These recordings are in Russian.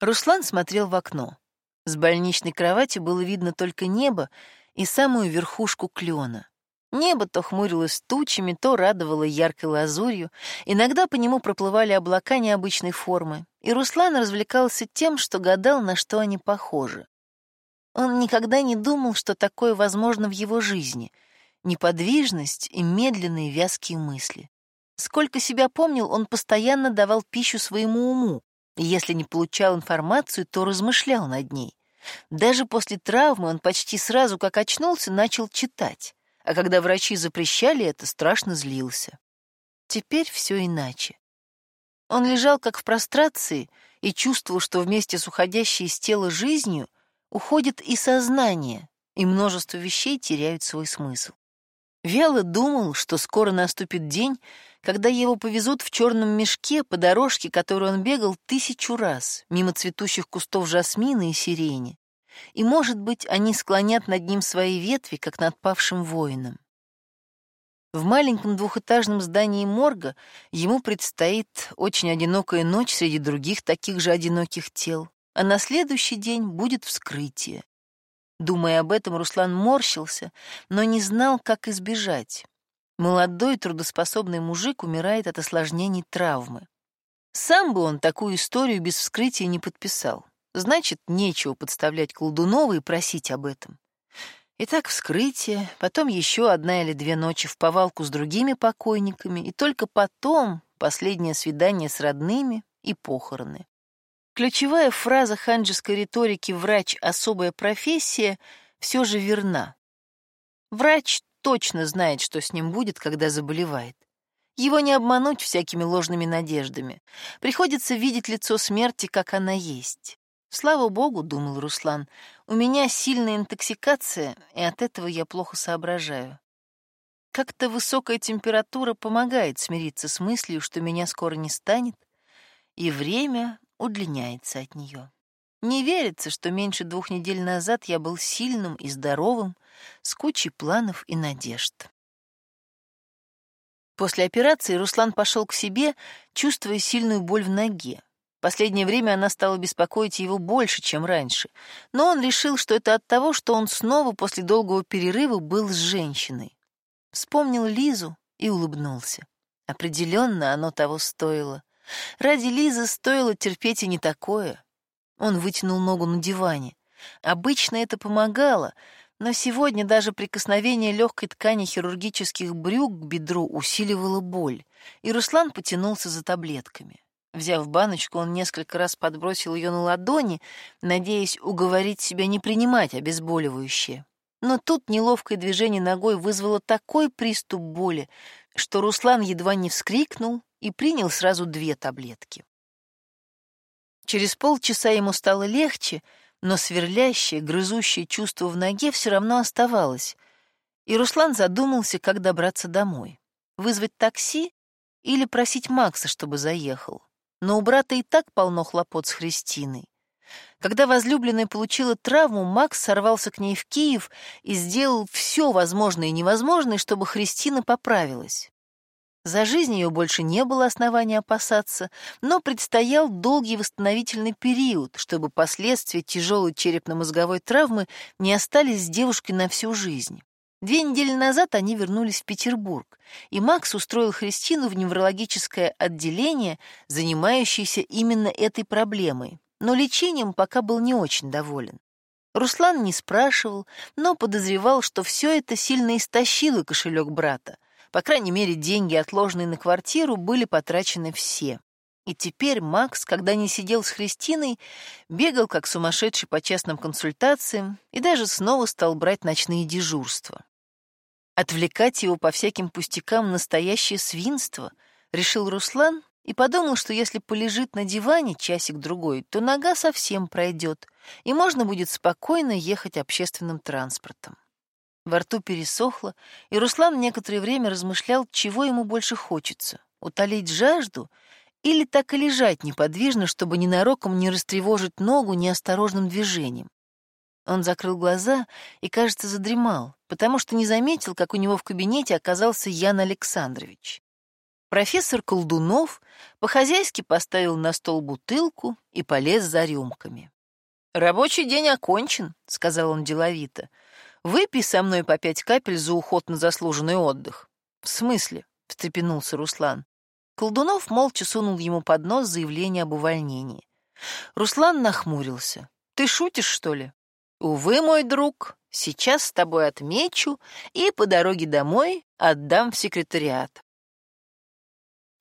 Руслан смотрел в окно. С больничной кровати было видно только небо и самую верхушку клена. Небо то хмурилось тучами, то радовало яркой лазурью, иногда по нему проплывали облака необычной формы, и Руслан развлекался тем, что гадал, на что они похожи. Он никогда не думал, что такое возможно в его жизни — неподвижность и медленные вязкие мысли. Сколько себя помнил, он постоянно давал пищу своему уму, если не получал информацию, то размышлял над ней. Даже после травмы он почти сразу, как очнулся, начал читать, а когда врачи запрещали это, страшно злился. Теперь все иначе. Он лежал как в прострации и чувствовал, что вместе с уходящей из тела жизнью уходит и сознание, и множество вещей теряют свой смысл. Вяло думал, что скоро наступит день, когда его повезут в черном мешке по дорожке, которую он бегал тысячу раз, мимо цветущих кустов жасмина и сирени. И, может быть, они склонят над ним свои ветви, как над павшим воином. В маленьком двухэтажном здании морга ему предстоит очень одинокая ночь среди других таких же одиноких тел, а на следующий день будет вскрытие. Думая об этом, Руслан морщился, но не знал, как избежать. Молодой трудоспособный мужик умирает от осложнений травмы. Сам бы он такую историю без вскрытия не подписал. Значит, нечего подставлять Колдунова и просить об этом. Итак, вскрытие, потом еще одна или две ночи в повалку с другими покойниками, и только потом последнее свидание с родными и похороны. Ключевая фраза ханджеской риторики «врач — особая профессия» все же верна. Врач точно знает, что с ним будет, когда заболевает. Его не обмануть всякими ложными надеждами. Приходится видеть лицо смерти, как она есть. Слава богу, думал Руслан, у меня сильная интоксикация, и от этого я плохо соображаю. Как-то высокая температура помогает смириться с мыслью, что меня скоро не станет, и время удлиняется от нее. Не верится, что меньше двух недель назад я был сильным и здоровым, с кучей планов и надежд. После операции Руслан пошел к себе, чувствуя сильную боль в ноге. Последнее время она стала беспокоить его больше, чем раньше, но он решил, что это от того, что он снова после долгого перерыва был с женщиной. Вспомнил Лизу и улыбнулся. Определенно оно того стоило. Ради Лизы стоило терпеть и не такое. Он вытянул ногу на диване. Обычно это помогало, но сегодня даже прикосновение легкой ткани хирургических брюк к бедру усиливало боль, и Руслан потянулся за таблетками. Взяв баночку, он несколько раз подбросил ее на ладони, надеясь уговорить себя не принимать обезболивающее. Но тут неловкое движение ногой вызвало такой приступ боли, что Руслан едва не вскрикнул и принял сразу две таблетки. Через полчаса ему стало легче, но сверлящее, грызущее чувство в ноге все равно оставалось, и Руслан задумался, как добраться домой. Вызвать такси или просить Макса, чтобы заехал. Но у брата и так полно хлопот с Христиной. Когда возлюбленная получила травму, Макс сорвался к ней в Киев и сделал все возможное и невозможное, чтобы Христина поправилась. За жизнь ее больше не было основания опасаться, но предстоял долгий восстановительный период, чтобы последствия тяжелой черепно-мозговой травмы не остались с девушкой на всю жизнь. Две недели назад они вернулись в Петербург, и Макс устроил Христину в неврологическое отделение, занимающееся именно этой проблемой, но лечением пока был не очень доволен. Руслан не спрашивал, но подозревал, что все это сильно истощило кошелек брата, по крайней мере, деньги, отложенные на квартиру, были потрачены все. И теперь Макс, когда не сидел с Христиной, бегал как сумасшедший по частным консультациям и даже снова стал брать ночные дежурства. Отвлекать его по всяким пустякам настоящее свинство, решил Руслан и подумал, что если полежит на диване часик-другой, то нога совсем пройдет, и можно будет спокойно ехать общественным транспортом. Во рту пересохло, и Руслан некоторое время размышлял, чего ему больше хочется — утолить жажду или так и лежать неподвижно, чтобы ненароком не растревожить ногу неосторожным движением. Он закрыл глаза и, кажется, задремал, потому что не заметил, как у него в кабинете оказался Ян Александрович. Профессор Колдунов по-хозяйски поставил на стол бутылку и полез за рюмками. «Рабочий день окончен», — сказал он деловито. «Выпей со мной по пять капель за уход на заслуженный отдых». «В смысле?» — встрепенулся Руслан. Колдунов молча сунул ему под нос заявление об увольнении. Руслан нахмурился. «Ты шутишь, что ли?» «Увы, мой друг, сейчас с тобой отмечу и по дороге домой отдам в секретариат».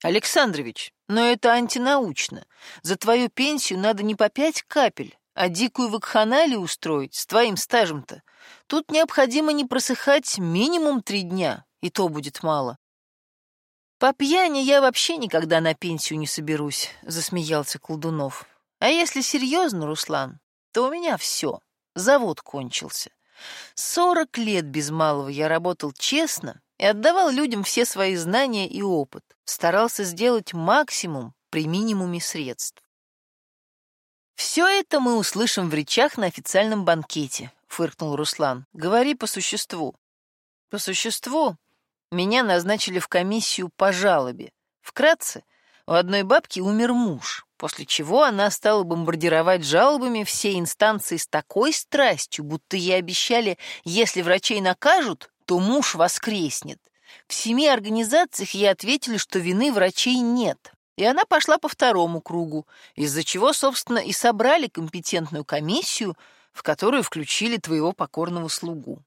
«Александрович, но это антинаучно. За твою пенсию надо не по пять капель, а дикую вакханалию устроить с твоим стажем-то. Тут необходимо не просыхать минимум три дня, и то будет мало». «По пьяни я вообще никогда на пенсию не соберусь», — засмеялся Колдунов. «А если серьезно, Руслан, то у меня все. Завод кончился. Сорок лет без малого я работал честно и отдавал людям все свои знания и опыт, старался сделать максимум при минимуме средств. «Все это мы услышим в речах на официальном банкете», — фыркнул Руслан. «Говори по существу». «По существу меня назначили в комиссию по жалобе. Вкратце, у одной бабки умер муж, после чего она стала бомбардировать жалобами все инстанции с такой страстью, будто ей обещали, если врачей накажут, то муж воскреснет. В семи организациях ей ответили, что вины врачей нет. И она пошла по второму кругу, из-за чего, собственно, и собрали компетентную комиссию, в которую включили твоего покорного слугу.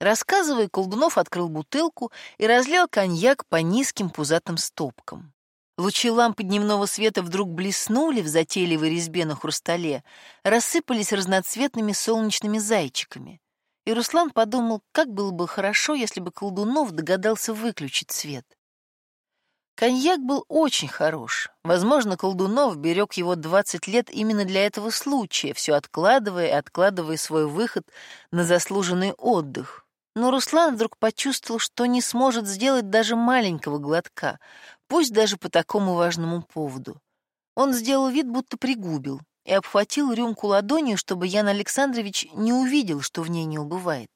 Рассказывая, Колдунов открыл бутылку и разлил коньяк по низким пузатым стопкам. Лучи лампы дневного света вдруг блеснули в затейливой резьбе на хрустале, рассыпались разноцветными солнечными зайчиками. И Руслан подумал, как было бы хорошо, если бы Колдунов догадался выключить свет. Коньяк был очень хорош. Возможно, Колдунов берег его 20 лет именно для этого случая, все откладывая и откладывая свой выход на заслуженный отдых. Но Руслан вдруг почувствовал, что не сможет сделать даже маленького глотка, пусть даже по такому важному поводу. Он сделал вид, будто пригубил, и обхватил рюмку ладонью, чтобы Ян Александрович не увидел, что в ней не убывает.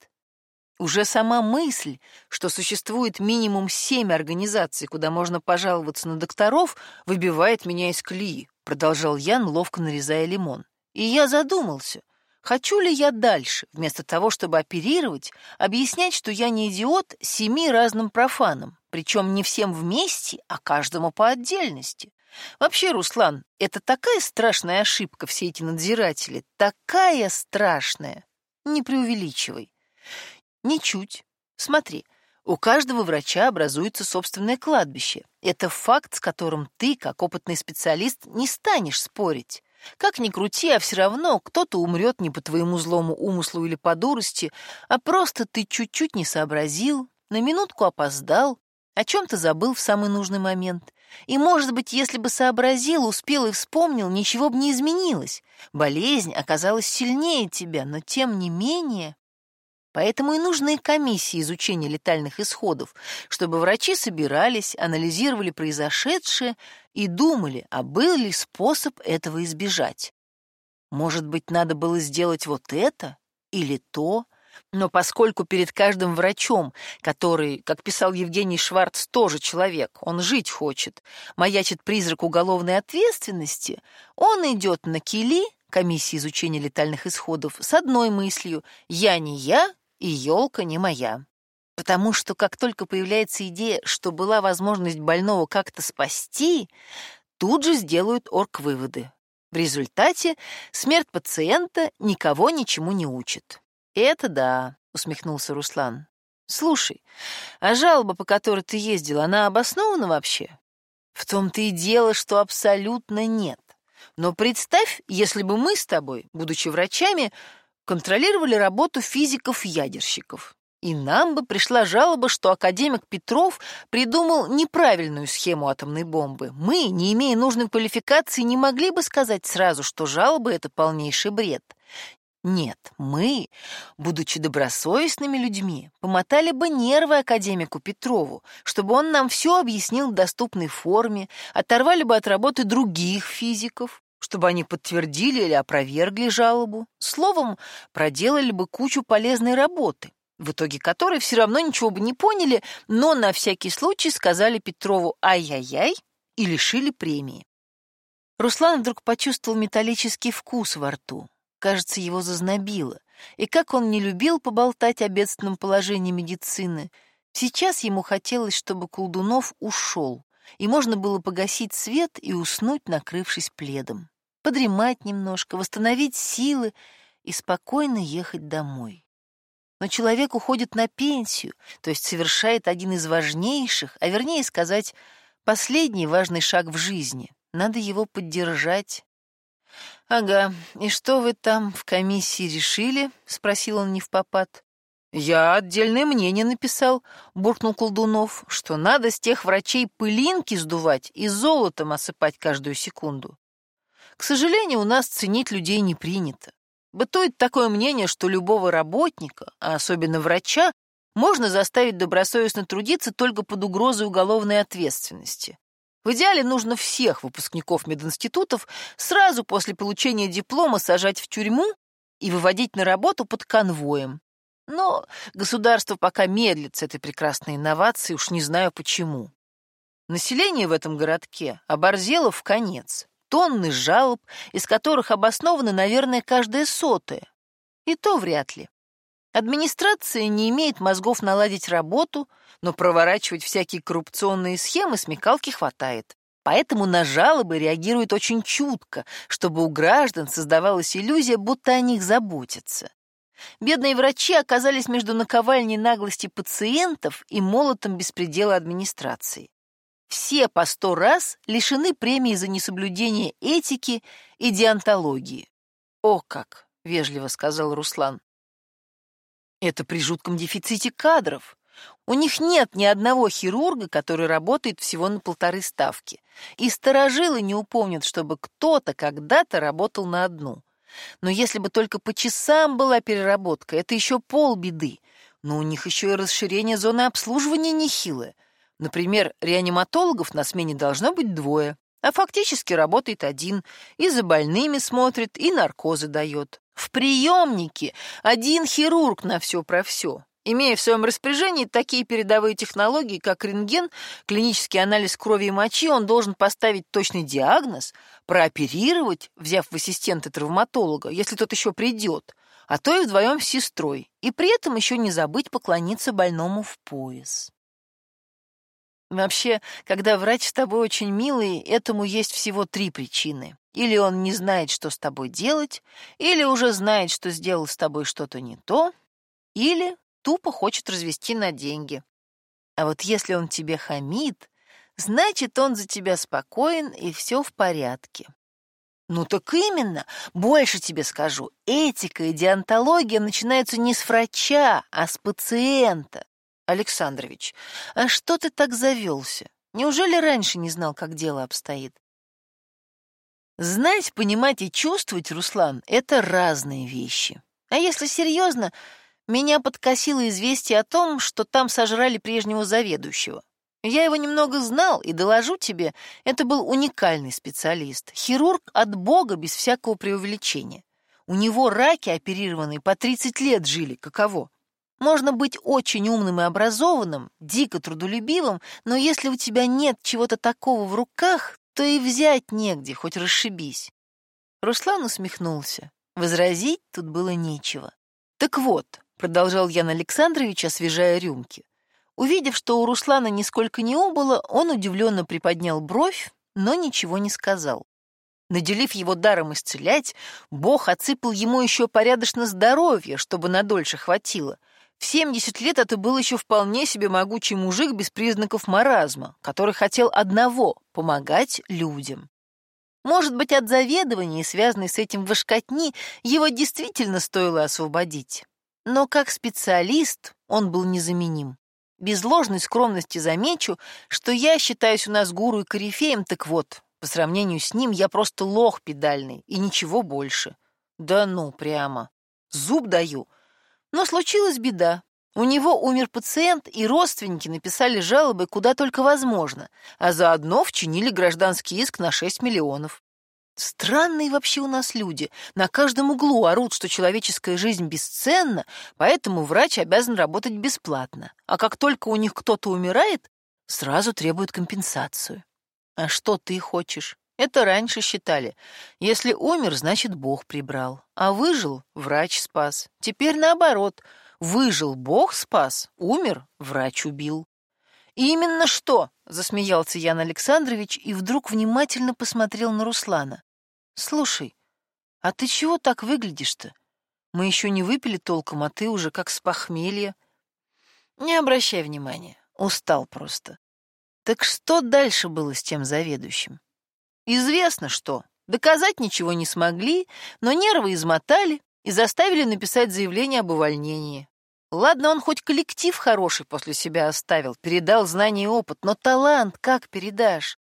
Уже сама мысль, что существует минимум семь организаций, куда можно пожаловаться на докторов, выбивает меня из колеи, продолжал Ян, ловко нарезая лимон. И я задумался, хочу ли я дальше, вместо того, чтобы оперировать, объяснять, что я не идиот семи разным профанам, причем не всем вместе, а каждому по отдельности. Вообще, Руслан, это такая страшная ошибка, все эти надзиратели, такая страшная. Не преувеличивай. Ничуть. Смотри, у каждого врача образуется собственное кладбище. Это факт, с которым ты, как опытный специалист, не станешь спорить. Как ни крути, а все равно кто-то умрет не по твоему злому умыслу или по дурости, а просто ты чуть-чуть не сообразил, на минутку опоздал, о чем-то забыл в самый нужный момент. И, может быть, если бы сообразил, успел и вспомнил, ничего бы не изменилось. Болезнь оказалась сильнее тебя, но тем не менее... Поэтому и нужны комиссии изучения летальных исходов, чтобы врачи собирались, анализировали произошедшее и думали, а был ли способ этого избежать. Может быть, надо было сделать вот это или то, но поскольку перед каждым врачом, который, как писал Евгений Шварц, тоже человек, он жить хочет, маячит призрак уголовной ответственности, он идет на кили, комиссии изучения летальных исходов, с одной мыслью «я не я, и елка не моя». Потому что как только появляется идея, что была возможность больного как-то спасти, тут же сделают орг-выводы. В результате смерть пациента никого ничему не учит. «Это да», — усмехнулся Руслан. «Слушай, а жалоба, по которой ты ездил, она обоснована вообще?» «В том-то и дело, что абсолютно нет. Но представь, если бы мы с тобой, будучи врачами, контролировали работу физиков-ядерщиков. И нам бы пришла жалоба, что академик Петров придумал неправильную схему атомной бомбы. Мы, не имея нужной квалификации, не могли бы сказать сразу, что жалоба — это полнейший бред. Нет, мы, будучи добросовестными людьми, помотали бы нервы академику Петрову, чтобы он нам все объяснил в доступной форме, оторвали бы от работы других физиков, чтобы они подтвердили или опровергли жалобу. Словом, проделали бы кучу полезной работы. в итоге которой все равно ничего бы не поняли, но на всякий случай сказали Петрову «ай-яй-яй» и лишили премии. Руслан вдруг почувствовал металлический вкус во рту. Кажется, его зазнобило. И как он не любил поболтать о бедственном положении медицины, сейчас ему хотелось, чтобы Колдунов ушел, и можно было погасить свет и уснуть, накрывшись пледом, подремать немножко, восстановить силы и спокойно ехать домой. Но человек уходит на пенсию, то есть совершает один из важнейших, а вернее сказать, последний важный шаг в жизни. Надо его поддержать. «Ага, и что вы там в комиссии решили?» — спросил он не в попад. «Я отдельное мнение написал», — буркнул Колдунов, «что надо с тех врачей пылинки сдувать и золотом осыпать каждую секунду. К сожалению, у нас ценить людей не принято. Бытует такое мнение, что любого работника, а особенно врача, можно заставить добросовестно трудиться только под угрозой уголовной ответственности. В идеале нужно всех выпускников мединститутов сразу после получения диплома сажать в тюрьму и выводить на работу под конвоем. Но государство пока медлит с этой прекрасной инновацией, уж не знаю почему. Население в этом городке оборзело в конец тонны жалоб, из которых обоснованы, наверное, каждая сотая. И то вряд ли. Администрация не имеет мозгов наладить работу, но проворачивать всякие коррупционные схемы смекалки хватает. Поэтому на жалобы реагирует очень чутко, чтобы у граждан создавалась иллюзия, будто о них заботятся. Бедные врачи оказались между наковальней наглости пациентов и молотом беспредела администрации все по сто раз лишены премии за несоблюдение этики и диантологии. «О как!» — вежливо сказал Руслан. «Это при жутком дефиците кадров. У них нет ни одного хирурга, который работает всего на полторы ставки. И старожилы не упомнят, чтобы кто-то когда-то работал на одну. Но если бы только по часам была переработка, это еще полбеды. Но у них еще и расширение зоны обслуживания нехилое. Например, реаниматологов на смене должно быть двое, а фактически работает один, и за больными смотрит, и наркозы дает. В приемнике один хирург на все про все. Имея в своем распоряжении такие передовые технологии, как рентген, клинический анализ крови и мочи, он должен поставить точный диагноз, прооперировать, взяв в ассистенты травматолога, если тот еще придет, а то и вдвоем с сестрой, и при этом еще не забыть поклониться больному в пояс. Вообще, когда врач с тобой очень милый, этому есть всего три причины. Или он не знает, что с тобой делать, или уже знает, что сделал с тобой что-то не то, или тупо хочет развести на деньги. А вот если он тебе хамит, значит, он за тебя спокоен и все в порядке. Ну так именно, больше тебе скажу, этика и диантология начинаются не с врача, а с пациента. Александрович, а что ты так завелся? Неужели раньше не знал, как дело обстоит? Знать, понимать и чувствовать, Руслан, это разные вещи. А если серьезно, меня подкосило известие о том, что там сожрали прежнего заведующего. Я его немного знал, и доложу тебе, это был уникальный специалист, хирург от бога без всякого преувеличения. У него раки оперированные по 30 лет жили, каково. Можно быть очень умным и образованным, дико трудолюбивым, но если у тебя нет чего-то такого в руках, то и взять негде, хоть расшибись. Руслан усмехнулся. Возразить тут было нечего. «Так вот», — продолжал Ян Александрович, освежая рюмки, увидев, что у Руслана нисколько не убыло, он удивленно приподнял бровь, но ничего не сказал. Наделив его даром исцелять, Бог отсыпал ему еще порядочно здоровья, чтобы надольше хватило — в 70 лет это был еще вполне себе могучий мужик без признаков маразма, который хотел одного — помогать людям. Может быть, от заведования, связанной с этим вышкотни, его действительно стоило освободить. Но как специалист он был незаменим. Без ложной скромности замечу, что я считаюсь у нас гуру и корифеем, так вот, по сравнению с ним я просто лох педальный и ничего больше. Да ну, прямо. Зуб даю, но случилась беда. У него умер пациент, и родственники написали жалобы куда только возможно, а заодно вчинили гражданский иск на 6 миллионов. Странные вообще у нас люди. На каждом углу орут, что человеческая жизнь бесценна, поэтому врач обязан работать бесплатно. А как только у них кто-то умирает, сразу требуют компенсацию. А что ты хочешь? Это раньше считали. Если умер, значит, Бог прибрал. А выжил — врач спас. Теперь наоборот. Выжил — Бог спас. Умер — врач убил. И именно что? — засмеялся Ян Александрович и вдруг внимательно посмотрел на Руслана. «Слушай, а ты чего так выглядишь-то? Мы еще не выпили толком, а ты уже как с похмелья». «Не обращай внимания, устал просто». «Так что дальше было с тем заведующим?» «Известно что. Доказать ничего не смогли, но нервы измотали и заставили написать заявление об увольнении. Ладно, он хоть коллектив хороший после себя оставил, передал знания и опыт, но талант как передашь?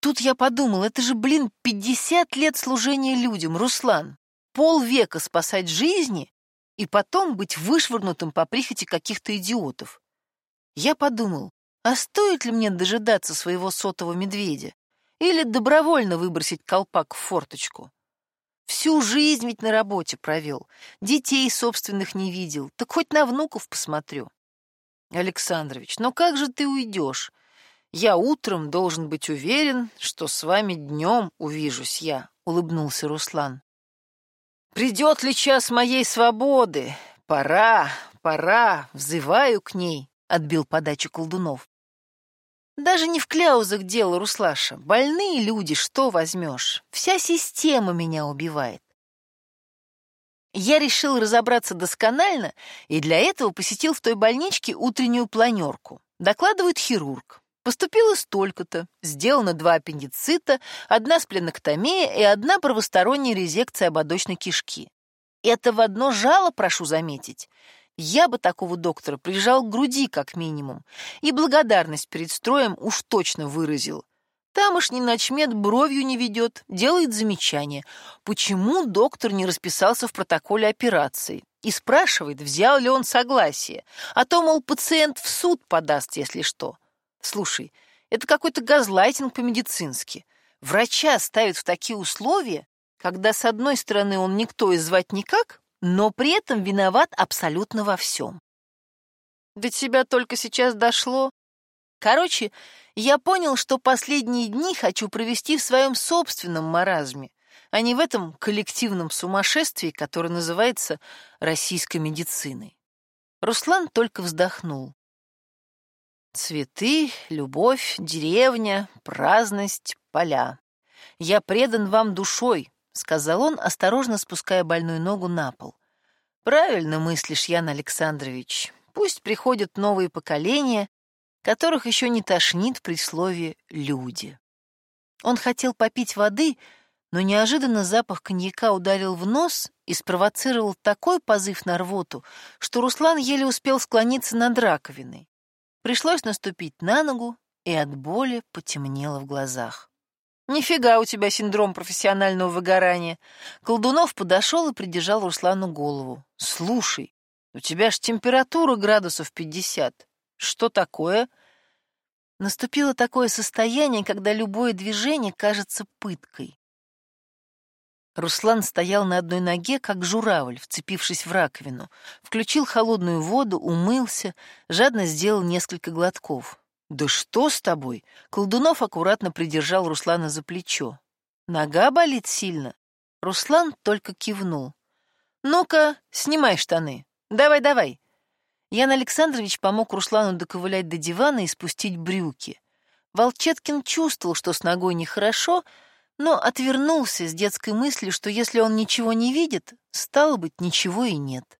Тут я подумал, это же, блин, 50 лет служения людям, Руслан. Полвека спасать жизни и потом быть вышвырнутым по прихоти каких-то идиотов. Я подумал, а стоит ли мне дожидаться своего сотого медведя? Или добровольно выбросить колпак в форточку? Всю жизнь ведь на работе провел, детей собственных не видел, так хоть на внуков посмотрю. Александрович, ну как же ты уйдешь? Я утром должен быть уверен, что с вами днем увижусь я, улыбнулся Руслан. Придет ли час моей свободы? Пора, пора, взываю к ней, отбил подачу колдунов. Даже не в кляузах дело, Руслаша. Больные люди, что возьмешь? Вся система меня убивает. Я решил разобраться досконально и для этого посетил в той больничке утреннюю планерку. Докладывает хирург. Поступило столько-то, сделано два аппендицита, одна спленоктомия и одна правосторонняя резекция ободочной кишки. Это в одно жало, прошу заметить. Я бы такого доктора прижал к груди, как минимум, и благодарность перед строем уж точно выразил. Тамошний ночмед бровью не ведет, делает замечание, почему доктор не расписался в протоколе операции, и спрашивает, взял ли он согласие, а то, мол, пациент в суд подаст, если что. Слушай, это какой-то газлайтинг по-медицински. Врача ставят в такие условия, когда с одной стороны он никто и звать никак, но при этом виноват абсолютно во всем. До тебя только сейчас дошло. Короче, я понял, что последние дни хочу провести в своем собственном маразме, а не в этом коллективном сумасшествии, которое называется российской медициной. Руслан только вздохнул. Цветы, любовь, деревня, праздность, поля. Я предан вам душой, сказал он, осторожно спуская больную ногу на пол. Правильно мыслишь, Ян Александрович. Пусть приходят новые поколения, которых еще не тошнит при слове «люди». Он хотел попить воды, но неожиданно запах коньяка ударил в нос и спровоцировал такой позыв на рвоту, что Руслан еле успел склониться над раковиной. Пришлось наступить на ногу, и от боли потемнело в глазах. «Нифига у тебя синдром профессионального выгорания!» Колдунов подошел и придержал Руслану голову. «Слушай, у тебя ж температура градусов пятьдесят. Что такое?» Наступило такое состояние, когда любое движение кажется пыткой. Руслан стоял на одной ноге, как журавль, вцепившись в раковину, включил холодную воду, умылся, жадно сделал несколько глотков. «Да что с тобой?» Колдунов аккуратно придержал Руслана за плечо. «Нога болит сильно?» Руслан только кивнул. «Ну-ка, снимай штаны. Давай-давай». Ян Александрович помог Руслану доковылять до дивана и спустить брюки. Волчеткин чувствовал, что с ногой нехорошо, но отвернулся с детской мыслью, что если он ничего не видит, стало быть, ничего и нет.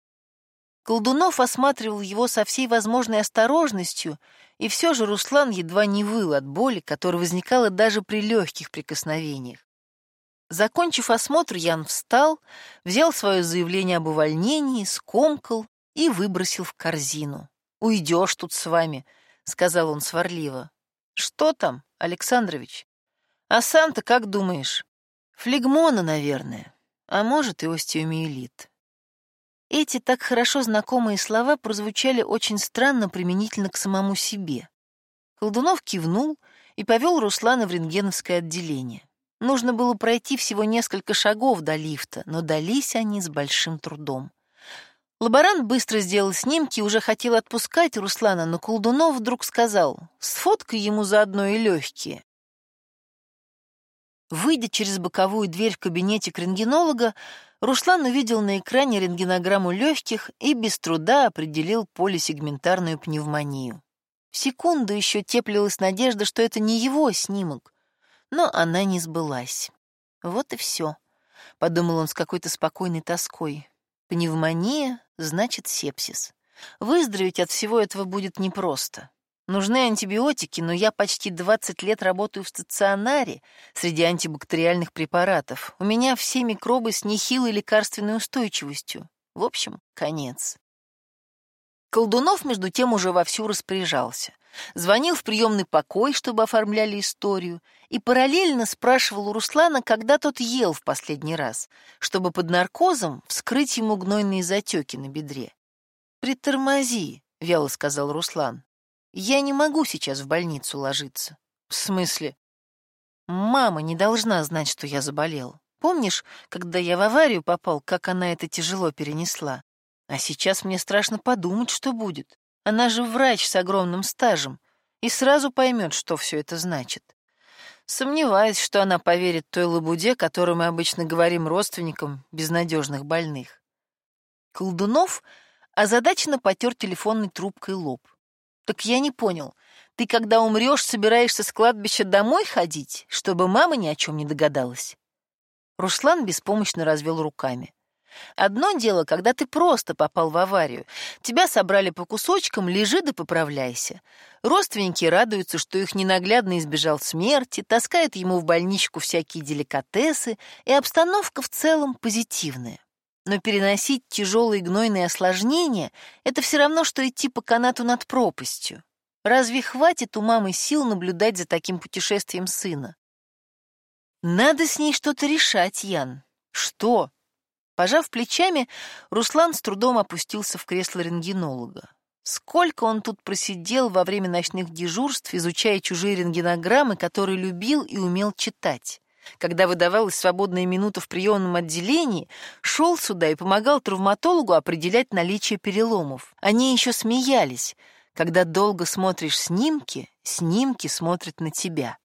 Колдунов осматривал его со всей возможной осторожностью, и все же Руслан едва не выл от боли, которая возникала даже при легких прикосновениях. Закончив осмотр, Ян встал, взял свое заявление об увольнении, скомкал и выбросил в корзину. «Уйдешь тут с вами», — сказал он сварливо. «Что там, Александрович?» А сам-то как думаешь? Флегмона, наверное. А может, и остеомиелит. Эти так хорошо знакомые слова прозвучали очень странно применительно к самому себе. Колдунов кивнул и повел Руслана в рентгеновское отделение. Нужно было пройти всего несколько шагов до лифта, но дались они с большим трудом. Лаборант быстро сделал снимки и уже хотел отпускать Руслана, но Колдунов вдруг сказал, «Сфоткай ему заодно и легкие». Выйдя через боковую дверь в кабинете рентгенолога, Руслан увидел на экране рентгенограмму легких и без труда определил полисегментарную пневмонию. Секунду еще теплилась надежда, что это не его снимок, но она не сбылась. Вот и все, — подумал он с какой-то спокойной тоской. Пневмония значит сепсис. Выздороветь от всего этого будет непросто. Нужны антибиотики, но я почти 20 лет работаю в стационаре среди антибактериальных препаратов. У меня все микробы с нехилой лекарственной устойчивостью. В общем, конец. Колдунов, между тем, уже вовсю распоряжался. Звонил в приемный покой, чтобы оформляли историю, и параллельно спрашивал у Руслана, когда тот ел в последний раз, чтобы под наркозом вскрыть ему гнойные затеки на бедре. «Притормози», — вяло сказал Руслан. Я не могу сейчас в больницу ложиться. В смысле? Мама не должна знать, что я заболел. Помнишь, когда я в аварию попал, как она это тяжело перенесла? А сейчас мне страшно подумать, что будет. Она же врач с огромным стажем и сразу поймет, что все это значит. Сомневаюсь, что она поверит той лабуде, которую мы обычно говорим родственникам безнадежных больных. Колдунов озадаченно потер телефонной трубкой лоб. Так я не понял. Ты, когда умрешь, собираешься с кладбища домой ходить, чтобы мама ни о чем не догадалась? Руслан беспомощно развел руками. Одно дело, когда ты просто попал в аварию. Тебя собрали по кусочкам, лежи да поправляйся. Родственники радуются, что их ненаглядно избежал смерти, таскают ему в больничку всякие деликатесы, и обстановка в целом позитивная. Но переносить тяжелые гнойные осложнения — это все равно, что идти по канату над пропастью. Разве хватит у мамы сил наблюдать за таким путешествием сына? Надо с ней что-то решать, Ян. Что? Пожав плечами, Руслан с трудом опустился в кресло рентгенолога. Сколько он тут просидел во время ночных дежурств, изучая чужие рентгенограммы, которые любил и умел читать. Когда выдавалась свободная минута в приемном отделении, шел сюда и помогал травматологу определять наличие переломов. Они еще смеялись. Когда долго смотришь снимки, снимки смотрят на тебя.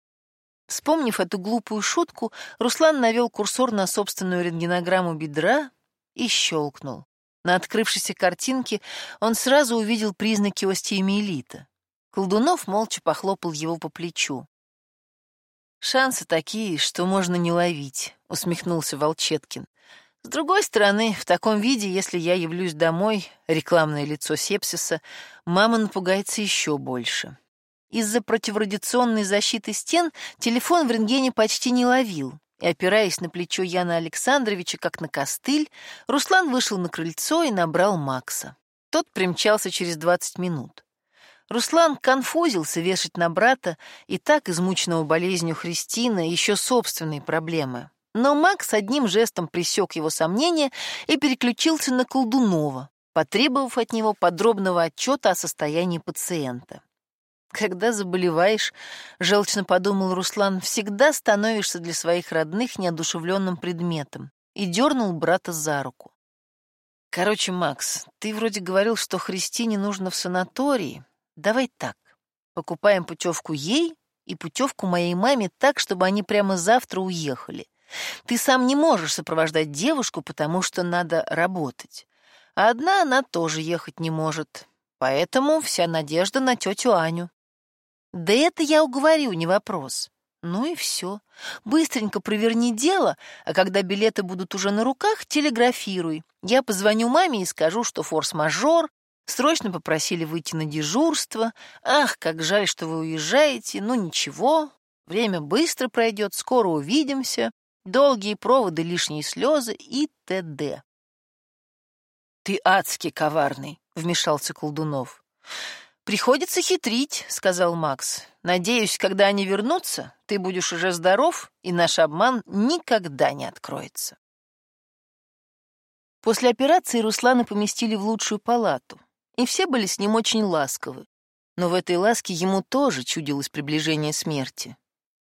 Вспомнив эту глупую шутку, Руслан навел курсор на собственную рентгенограмму бедра и щелкнул. На открывшейся картинке он сразу увидел признаки остеомиелита. Колдунов молча похлопал его по плечу. «Шансы такие, что можно не ловить», — усмехнулся Волчеткин. «С другой стороны, в таком виде, если я явлюсь домой, рекламное лицо сепсиса, мама напугается еще больше». Из-за противорадиационной защиты стен телефон в рентгене почти не ловил, и, опираясь на плечо Яна Александровича, как на костыль, Руслан вышел на крыльцо и набрал Макса. Тот примчался через 20 минут. Руслан конфузился вешать на брата и так измученного болезнью Христина еще собственные проблемы. Но Макс одним жестом пресек его сомнения и переключился на Колдунова, потребовав от него подробного отчета о состоянии пациента. Когда заболеваешь, желчно подумал Руслан, всегда становишься для своих родных неодушевленным предметом и дернул брата за руку. Короче, Макс, ты вроде говорил, что Христине нужно в санатории, Давай так. Покупаем путевку ей и путевку моей маме так, чтобы они прямо завтра уехали. Ты сам не можешь сопровождать девушку, потому что надо работать. А одна она тоже ехать не может. Поэтому вся надежда на тетю Аню. Да это я уговорю, не вопрос. Ну и все. Быстренько проверни дело, а когда билеты будут уже на руках, телеграфируй. Я позвоню маме и скажу, что форс-мажор, Срочно попросили выйти на дежурство. Ах, как жаль, что вы уезжаете. Ну ничего, время быстро пройдет, скоро увидимся. Долгие проводы, лишние слезы и т.д. «Ты адски коварный», — вмешался Колдунов. «Приходится хитрить», — сказал Макс. «Надеюсь, когда они вернутся, ты будешь уже здоров, и наш обман никогда не откроется». После операции Руслана поместили в лучшую палату и все были с ним очень ласковы. Но в этой ласке ему тоже чудилось приближение смерти.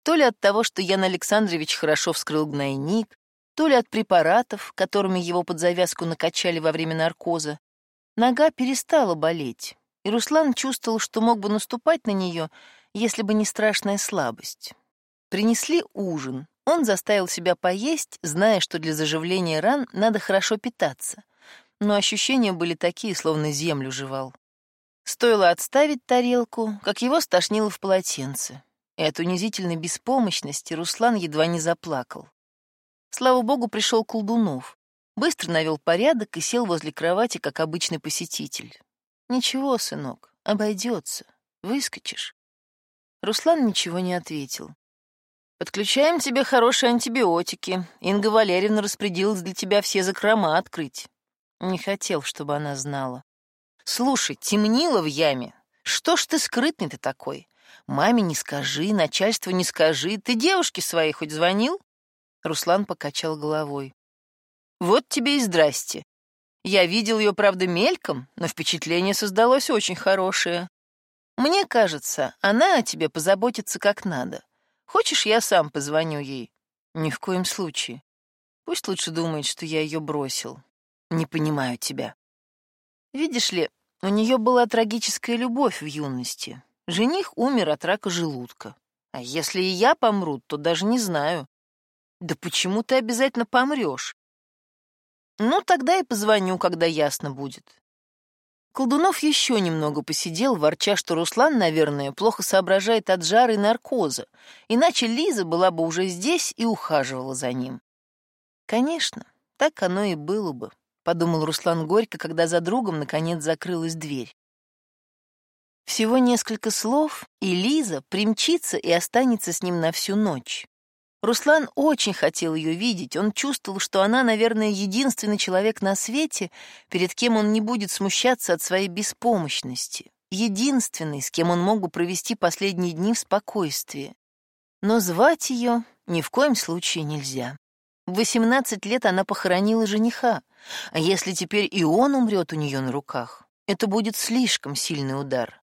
То ли от того, что Ян Александрович хорошо вскрыл гнойник, то ли от препаратов, которыми его под завязку накачали во время наркоза. Нога перестала болеть, и Руслан чувствовал, что мог бы наступать на нее, если бы не страшная слабость. Принесли ужин. Он заставил себя поесть, зная, что для заживления ран надо хорошо питаться. Но ощущения были такие, словно землю жевал. Стоило отставить тарелку, как его стошнило в полотенце. И от унизительной беспомощности Руслан едва не заплакал. Слава богу, пришел Колдунов. Быстро навел порядок и сел возле кровати, как обычный посетитель. «Ничего, сынок, обойдется. Выскочишь». Руслан ничего не ответил. «Подключаем тебе хорошие антибиотики. Инга Валерьевна распорядилась для тебя все закрома открыть». Не хотел, чтобы она знала. «Слушай, темнило в яме. Что ж ты скрытный ты такой? Маме не скажи, начальству не скажи. Ты девушке своей хоть звонил?» Руслан покачал головой. «Вот тебе и здрасте. Я видел ее, правда, мельком, но впечатление создалось очень хорошее. Мне кажется, она о тебе позаботится как надо. Хочешь, я сам позвоню ей?» «Ни в коем случае. Пусть лучше думает, что я ее бросил. Не понимаю тебя». Видишь ли, у нее была трагическая любовь в юности. Жених умер от рака желудка. А если и я помру, то даже не знаю. Да почему ты обязательно помрешь? Ну, тогда и позвоню, когда ясно будет. Колдунов еще немного посидел, ворча, что Руслан, наверное, плохо соображает от жары и наркоза, иначе Лиза была бы уже здесь и ухаживала за ним. Конечно, так оно и было бы, подумал Руслан горько, когда за другом наконец закрылась дверь. Всего несколько слов, и Лиза примчится и останется с ним на всю ночь. Руслан очень хотел ее видеть, он чувствовал, что она, наверное, единственный человек на свете, перед кем он не будет смущаться от своей беспомощности, единственный, с кем он мог бы провести последние дни в спокойствии. Но звать ее ни в коем случае нельзя. В 18 лет она похоронила жениха, а если теперь и он умрет у нее на руках, это будет слишком сильный удар.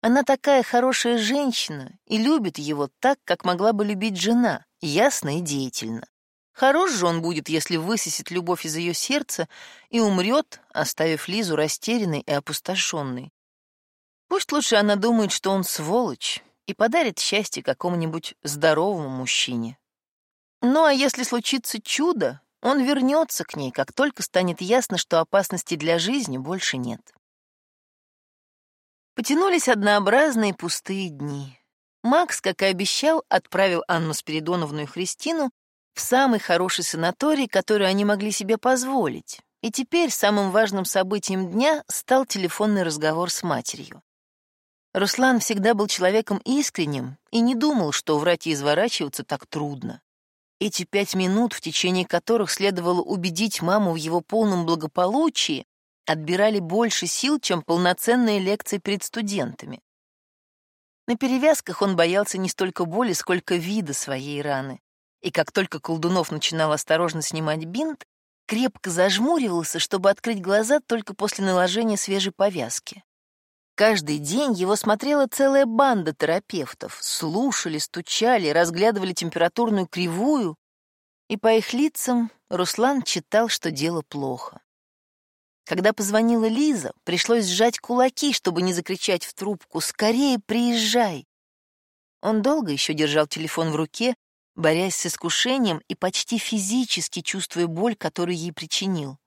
Она такая хорошая женщина и любит его так, как могла бы любить жена, ясно и деятельно. Хорош же он будет, если высосет любовь из ее сердца и умрет, оставив Лизу растерянной и опустошенной. Пусть лучше она думает, что он сволочь, и подарит счастье какому-нибудь здоровому мужчине. Ну а если случится чудо, он вернется к ней, как только станет ясно, что опасности для жизни больше нет. Потянулись однообразные пустые дни. Макс, как и обещал, отправил Анну Спиридоновну и Христину в самый хороший санаторий, который они могли себе позволить. И теперь самым важным событием дня стал телефонный разговор с матерью. Руслан всегда был человеком искренним и не думал, что врать и изворачиваться так трудно. Эти пять минут, в течение которых следовало убедить маму в его полном благополучии, отбирали больше сил, чем полноценные лекции перед студентами. На перевязках он боялся не столько боли, сколько вида своей раны. И как только Колдунов начинал осторожно снимать бинт, крепко зажмуривался, чтобы открыть глаза только после наложения свежей повязки. Каждый день его смотрела целая банда терапевтов, слушали, стучали, разглядывали температурную кривую, и по их лицам Руслан читал, что дело плохо. Когда позвонила Лиза, пришлось сжать кулаки, чтобы не закричать в трубку «Скорее приезжай!». Он долго еще держал телефон в руке, борясь с искушением и почти физически чувствуя боль, которую ей причинил.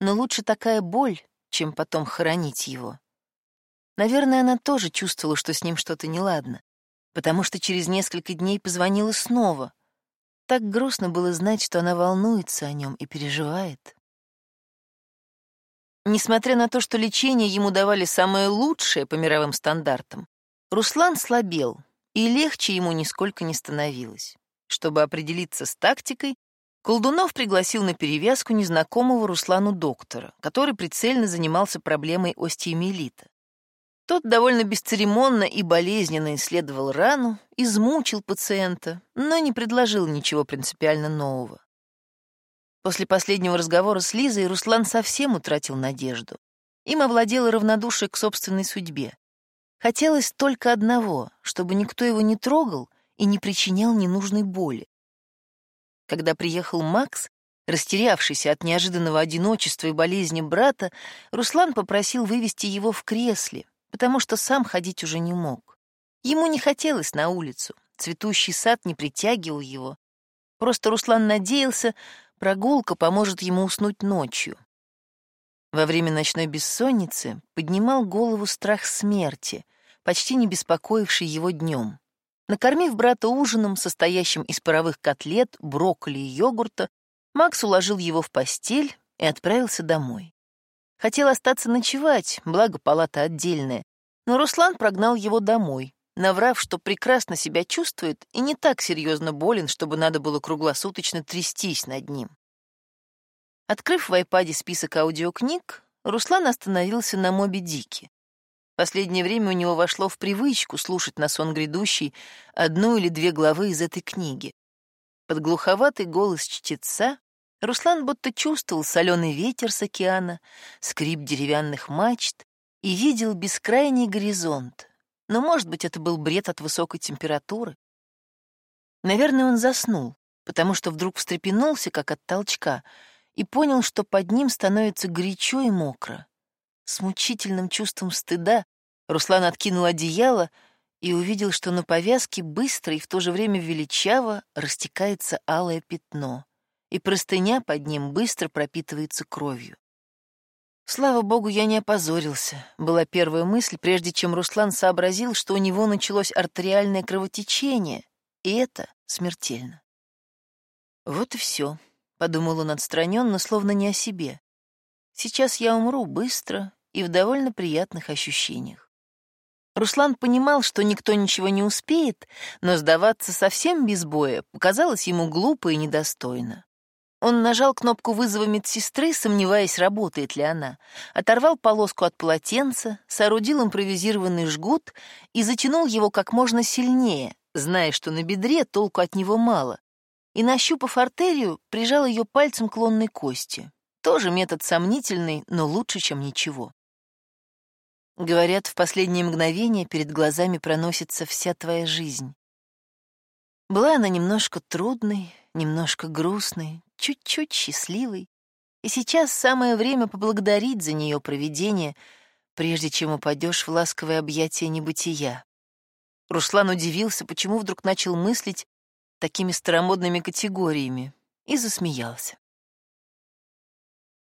Но лучше такая боль, чем потом хоронить его. Наверное, она тоже чувствовала, что с ним что-то неладно, потому что через несколько дней позвонила снова. Так грустно было знать, что она волнуется о нем и переживает. Несмотря на то, что лечение ему давали самое лучшее по мировым стандартам, Руслан слабел, и легче ему нисколько не становилось. Чтобы определиться с тактикой, Колдунов пригласил на перевязку незнакомого Руслану доктора, который прицельно занимался проблемой остеомиелита. Тот довольно бесцеремонно и болезненно исследовал рану, измучил пациента, но не предложил ничего принципиально нового. После последнего разговора с Лизой Руслан совсем утратил надежду. Им овладело равнодушие к собственной судьбе. Хотелось только одного, чтобы никто его не трогал и не причинял ненужной боли. Когда приехал Макс, растерявшийся от неожиданного одиночества и болезни брата, Руслан попросил вывести его в кресле, потому что сам ходить уже не мог. Ему не хотелось на улицу, цветущий сад не притягивал его. Просто Руслан надеялся, прогулка поможет ему уснуть ночью. Во время ночной бессонницы поднимал голову страх смерти, почти не беспокоивший его днем. Накормив брата ужином, состоящим из паровых котлет, брокколи и йогурта, Макс уложил его в постель и отправился домой. Хотел остаться ночевать, благо палата отдельная, но Руслан прогнал его домой, наврав, что прекрасно себя чувствует и не так серьезно болен, чтобы надо было круглосуточно трястись над ним. Открыв в айпаде список аудиокниг, Руслан остановился на «Моби Дике». Последнее время у него вошло в привычку слушать на сон грядущий одну или две главы из этой книги. Под глуховатый голос чтеца Руслан будто чувствовал соленый ветер с океана, скрип деревянных мачт и видел бескрайний горизонт. Но, может быть, это был бред от высокой температуры. Наверное, он заснул, потому что вдруг встрепенулся, как от толчка — и понял, что под ним становится горячо и мокро. С мучительным чувством стыда Руслан откинул одеяло и увидел, что на повязке быстро и в то же время величаво растекается алое пятно, и простыня под ним быстро пропитывается кровью. Слава богу, я не опозорился, была первая мысль, прежде чем Руслан сообразил, что у него началось артериальное кровотечение, и это смертельно. Вот и все. — подумал он отстраненно, словно не о себе. «Сейчас я умру быстро и в довольно приятных ощущениях». Руслан понимал, что никто ничего не успеет, но сдаваться совсем без боя показалось ему глупо и недостойно. Он нажал кнопку вызова медсестры, сомневаясь, работает ли она, оторвал полоску от полотенца, соорудил импровизированный жгут и затянул его как можно сильнее, зная, что на бедре толку от него мало, и, нащупав артерию, прижал ее пальцем к лонной кости. Тоже метод сомнительный, но лучше, чем ничего. Говорят, в последнее мгновение перед глазами проносится вся твоя жизнь. Была она немножко трудной, немножко грустной, чуть-чуть счастливой, и сейчас самое время поблагодарить за нее провидение, прежде чем упадешь в ласковое объятие небытия. Руслан удивился, почему вдруг начал мыслить такими старомодными категориями, и засмеялся.